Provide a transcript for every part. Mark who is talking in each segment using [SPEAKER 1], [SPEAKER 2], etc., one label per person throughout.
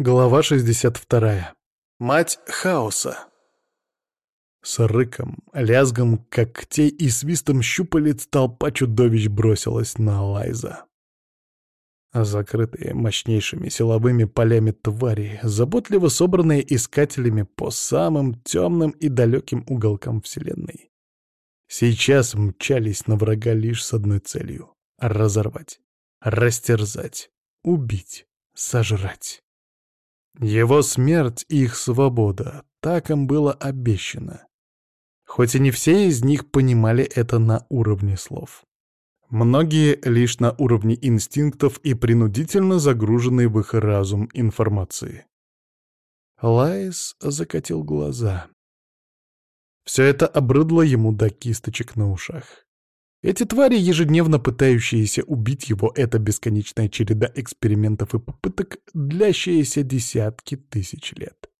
[SPEAKER 1] Глава 62. Мать хаоса. С рыком, лязгом когтей и свистом щупалец толпа чудовищ бросилась на Лайза. Закрытые мощнейшими силовыми полями твари, заботливо собранные искателями по самым темным и далеким уголкам Вселенной. Сейчас мчались на врага лишь с одной целью — разорвать, растерзать, убить, сожрать. Его смерть — их свобода, так им было обещано. Хоть и не все из них понимали это на уровне слов. Многие лишь на уровне инстинктов и принудительно загруженной в их разум информации. Лайс закатил глаза. Все это обрыдло ему до кисточек на ушах. Эти твари, ежедневно пытающиеся убить его, это бесконечная череда экспериментов и попыток, длящиеся десятки тысяч лет.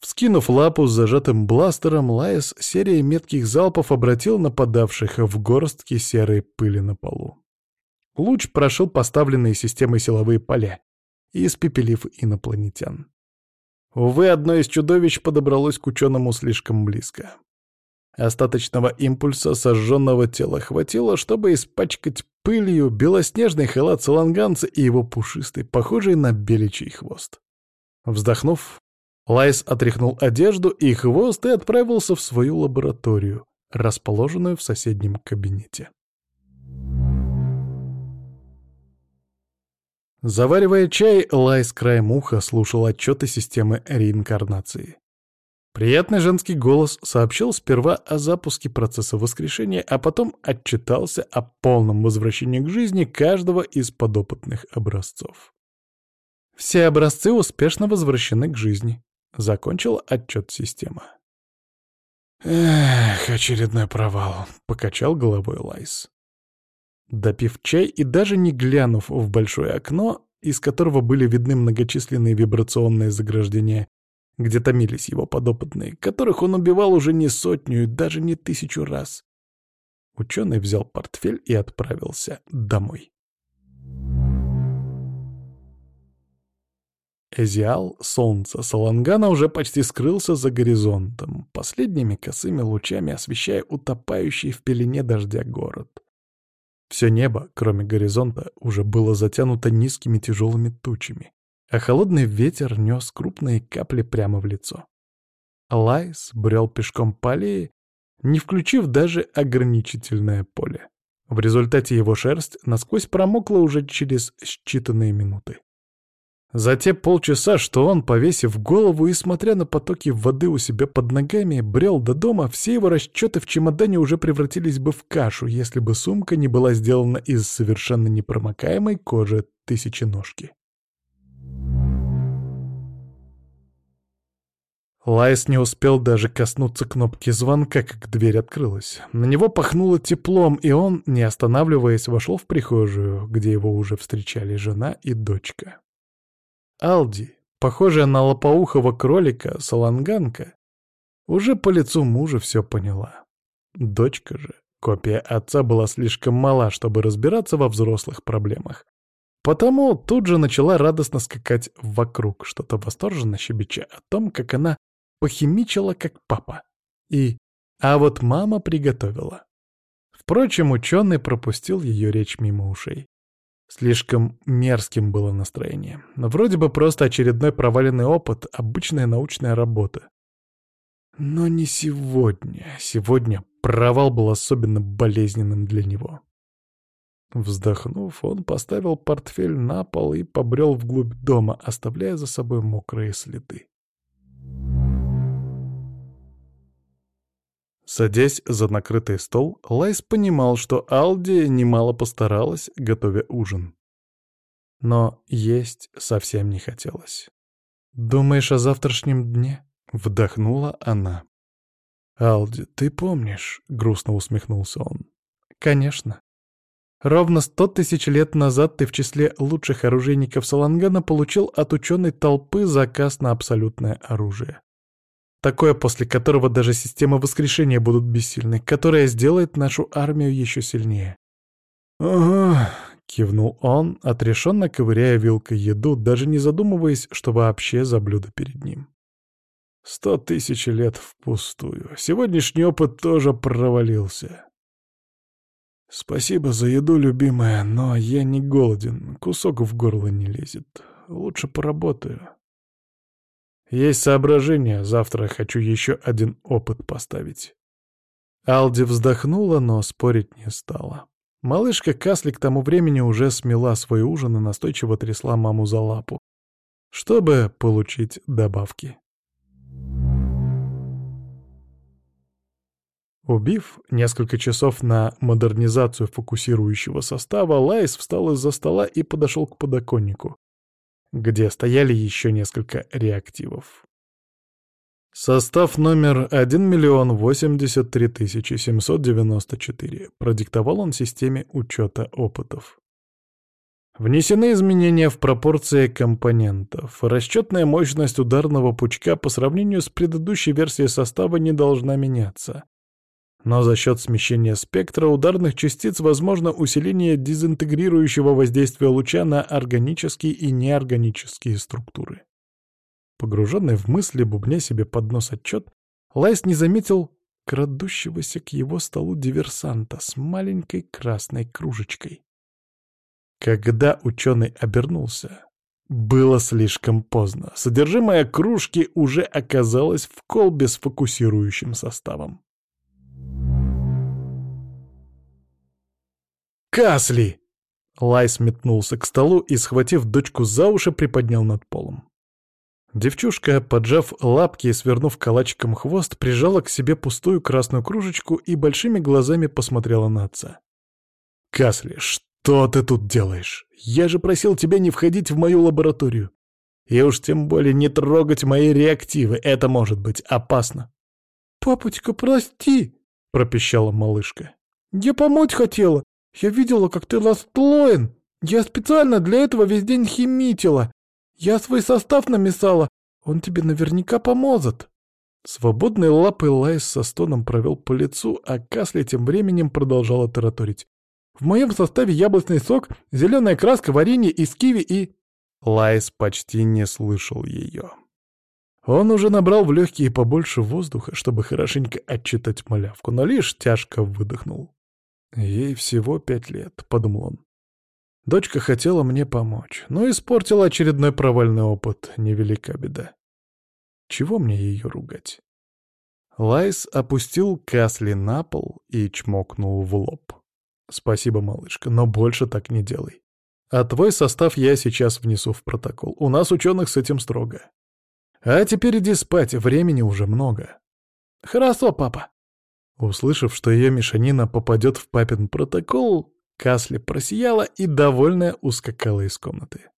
[SPEAKER 1] Вскинув лапу с зажатым бластером, Лайс серией метких залпов обратил нападавших в горстки серой пыли на полу. Луч прошил поставленные системой силовые поля, испепелив инопланетян. Увы, одно из чудовищ подобралось к ученому слишком близко. Остаточного импульса сожженного тела хватило, чтобы испачкать пылью белоснежный халат саланганца и его пушистый, похожий на беличий хвост. Вздохнув, Лайс отряхнул одежду и хвост и отправился в свою лабораторию, расположенную в соседнем кабинете. Заваривая чай, Лайс краем уха слушал отчеты системы реинкарнации. Приятный женский голос сообщил сперва о запуске процесса воскрешения, а потом отчитался о полном возвращении к жизни каждого из подопытных образцов. «Все образцы успешно возвращены к жизни», — закончил отчет система. «Эх, очередной провал», — покачал головой Лайс. Допив чай и даже не глянув в большое окно, из которого были видны многочисленные вибрационные заграждения, где томились его подопытные, которых он убивал уже не сотню и даже не тысячу раз. Ученый взял портфель и отправился домой. Эзиал, солнца Салангана уже почти скрылся за горизонтом, последними косыми лучами освещая утопающий в пелене дождя город. Все небо, кроме горизонта, уже было затянуто низкими тяжелыми тучами, а холодный ветер нес крупные капли прямо в лицо. Лайс брел пешком по аллее, не включив даже ограничительное поле. В результате его шерсть насквозь промокла уже через считанные минуты. За те полчаса, что он, повесив голову и смотря на потоки воды у себя под ногами, брел до дома, все его расчеты в чемодане уже превратились бы в кашу, если бы сумка не была сделана из совершенно непромокаемой кожи тысяченожки. Лайс не успел даже коснуться кнопки звонка, как дверь открылась. На него пахнуло теплом, и он, не останавливаясь, вошел в прихожую, где его уже встречали жена и дочка. Алди, похожая на лопоухого кролика, саланганка, уже по лицу мужа все поняла. Дочка же, копия отца, была слишком мала, чтобы разбираться во взрослых проблемах. Потому тут же начала радостно скакать вокруг, что-то восторженно щебеча о том, как она похимичила, как папа. И «а вот мама приготовила». Впрочем, ученый пропустил ее речь мимо ушей. Слишком мерзким было настроение. Вроде бы просто очередной проваленный опыт, обычная научная работа. Но не сегодня. Сегодня провал был особенно болезненным для него. Вздохнув, он поставил портфель на пол и побрел вглубь дома, оставляя за собой мокрые следы. Садясь за накрытый стол, Лайс понимал, что Алди немало постаралась, готовя ужин. Но есть совсем не хотелось. «Думаешь о завтрашнем дне?» — вдохнула она. «Алди, ты помнишь?» — грустно усмехнулся он. «Конечно. Ровно сто тысяч лет назад ты в числе лучших оружейников Салангана получил от ученой толпы заказ на абсолютное оружие. Такое, после которого даже системы воскрешения будут бессильны, которое сделает нашу армию еще сильнее. «Ого!» —— кивнул он, отрешенно ковыряя вилкой еду, даже не задумываясь, что вообще за блюдо перед ним. «Сто тысяч лет впустую. Сегодняшний опыт тоже провалился. Спасибо за еду, любимая, но я не голоден, кусок в горло не лезет. Лучше поработаю. Есть соображение, завтра хочу еще один опыт поставить». Алди вздохнула, но спорить не стала. Малышка Касли к тому времени уже смела свой ужин и настойчиво трясла маму за лапу, чтобы получить добавки. Убив несколько часов на модернизацию фокусирующего состава, Лайс встал из-за стола и подошел к подоконнику, где стояли еще несколько реактивов. Состав номер 1 миллион 83 тысячи 794. Продиктовал он системе учета опытов. Внесены изменения в пропорции компонентов. Расчетная мощность ударного пучка по сравнению с предыдущей версией состава не должна меняться. Но за счет смещения спектра ударных частиц возможно усиление дезинтегрирующего воздействия луча на органические и неорганические структуры. Погруженный в мысли, бубня себе под нос отчет, Лайс не заметил крадущегося к его столу диверсанта с маленькой красной кружечкой. Когда ученый обернулся, было слишком поздно. Содержимое кружки уже оказалось в колбе с фокусирующим составом. «Касли!» Лайс метнулся к столу и, схватив дочку за уши, приподнял над полом. Девчушка, поджав лапки и свернув калачиком хвост, прижала к себе пустую красную кружечку и большими глазами посмотрела на отца. «Касли, что ты тут делаешь? Я же просил тебя не входить в мою лабораторию. И уж тем более не трогать мои реактивы, это может быть опасно». «Папочка, прости!» — пропищала малышка. «Я помочь хотела. Я видела, как ты расстроен. Я специально для этого весь день химичила. Я свой состав намешала, он тебе наверняка поможет». Свободной лапой Лайс со стоном провел по лицу, а Касли тем временем продолжала тараторить. «В моем составе яблочный сок, зеленая краска, варенье из киви и...» Лайс почти не слышал ее. Он уже набрал в легкие побольше воздуха, чтобы хорошенько отчитать малявку, но лишь тяжко выдохнул. «Ей всего пять лет», — подумал он. Дочка хотела мне помочь, но испортила очередной провальный опыт, невелика беда. Чего мне ее ругать? Лайс опустил Касли на пол и чмокнул в лоб. «Спасибо, малышка, но больше так не делай. А твой состав я сейчас внесу в протокол. У нас ученых с этим строго. А теперь иди спать, времени уже много». «Хорошо, папа». Услышав, что ее мешанина попадет в папин протокол, Касли просияла и, довольная, ускакала из комнаты.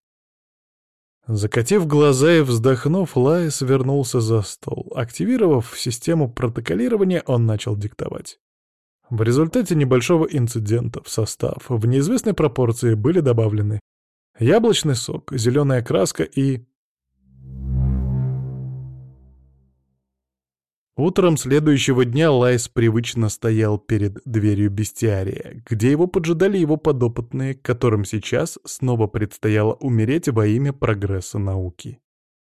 [SPEAKER 1] Закатив глаза и вздохнув, Лайс вернулся за стол. Активировав систему протоколирования, он начал диктовать. В результате небольшого инцидента в состав в неизвестной пропорции были добавлены яблочный сок, зеленая краска и Утром следующего дня Лайс привычно стоял перед дверью бестиария, где его поджидали его подопытные, которым сейчас снова предстояло умереть во имя прогресса науки.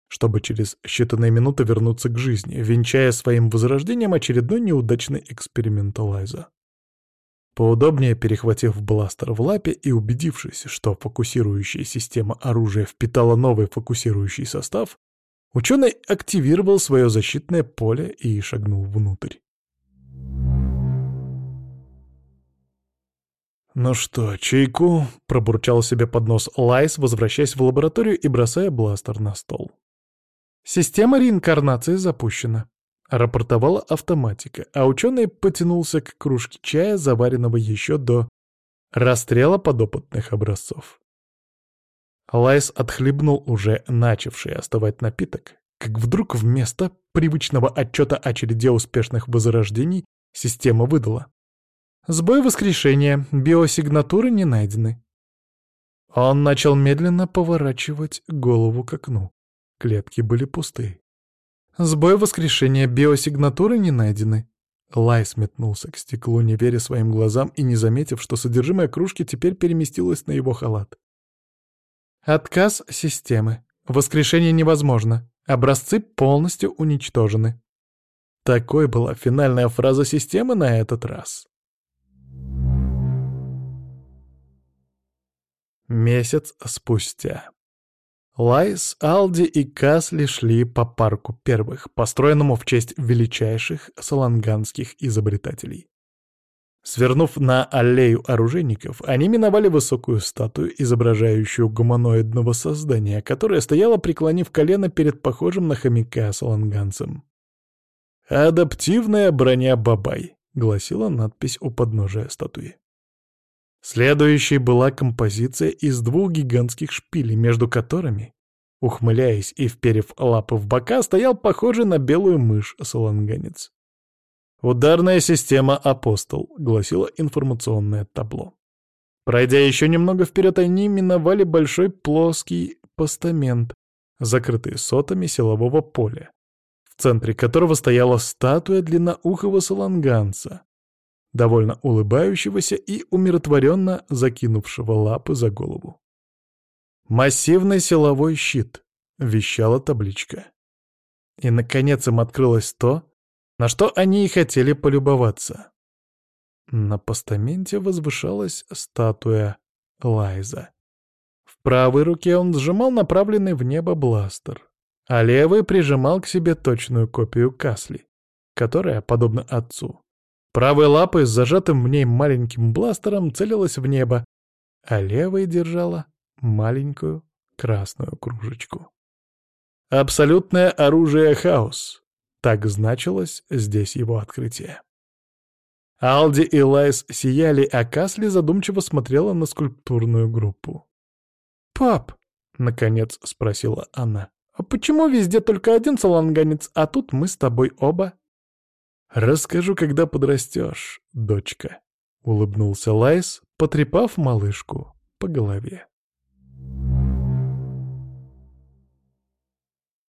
[SPEAKER 1] Чтобы через считанные минуты вернуться к жизни, венчая своим возрождением очередной неудачный эксперимент Лайса. Поудобнее перехватив бластер в лапе и убедившись, что фокусирующая система оружия впитала новый фокусирующий состав, Ученый активировал свое защитное поле и шагнул внутрь. «Ну что, чайку?» — пробурчал себе под нос Лайс, возвращаясь в лабораторию и бросая бластер на стол. «Система реинкарнации запущена», — рапортовала автоматика, а ученый потянулся к кружке чая, заваренного еще до расстрела подопытных образцов. Лайс отхлебнул уже начавший остывать напиток, как вдруг вместо привычного отчета о череде успешных возрождений система выдала. Сбой воскрешения, биосигнатуры не найдены. Он начал медленно поворачивать голову к окну. Клетки были пусты. Сбой воскрешения, биосигнатуры не найдены. Лайс метнулся к стеклу, не веря своим глазам и не заметив, что содержимое кружки теперь переместилось на его халат. «Отказ системы. Воскрешение невозможно. Образцы полностью уничтожены». Такой была финальная фраза системы на этот раз. Месяц спустя. Лайс, Алди и Касли шли по парку первых, построенному в честь величайших саланганских изобретателей. Свернув на аллею оружейников, они миновали высокую статую, изображающую гуманоидного создания, которое стояло, преклонив колено перед похожим на хомяка саланганцем. «Адаптивная броня Бабай», — гласила надпись у подножия статуи. Следующей была композиция из двух гигантских шпилей, между которыми, ухмыляясь и вперев лапы в бока, стоял похожий на белую мышь саланганец. «Ударная система «Апостол», — гласило информационное табло. Пройдя еще немного вперед, они миновали большой плоский постамент, закрытый сотами силового поля, в центре которого стояла статуя длинноухого саланганца, довольно улыбающегося и умиротворенно закинувшего лапы за голову. «Массивный силовой щит», — вещала табличка. И, наконец, им открылось то, на что они и хотели полюбоваться. На постаменте возвышалась статуя Лайза. В правой руке он сжимал направленный в небо бластер, а левый прижимал к себе точную копию Касли, которая, подобно отцу, Правой лапой с зажатым в ней маленьким бластером целилась в небо, а левой держала маленькую красную кружечку. Абсолютное оружие хаос. Так значилось здесь его открытие. Алди и Лайс сияли, а Касли задумчиво смотрела на скульптурную группу. «Пап», — наконец спросила она, — «а почему везде только один саланганец, а тут мы с тобой оба?» «Расскажу, когда подрастешь, дочка», — улыбнулся Лайс, потрепав малышку по голове.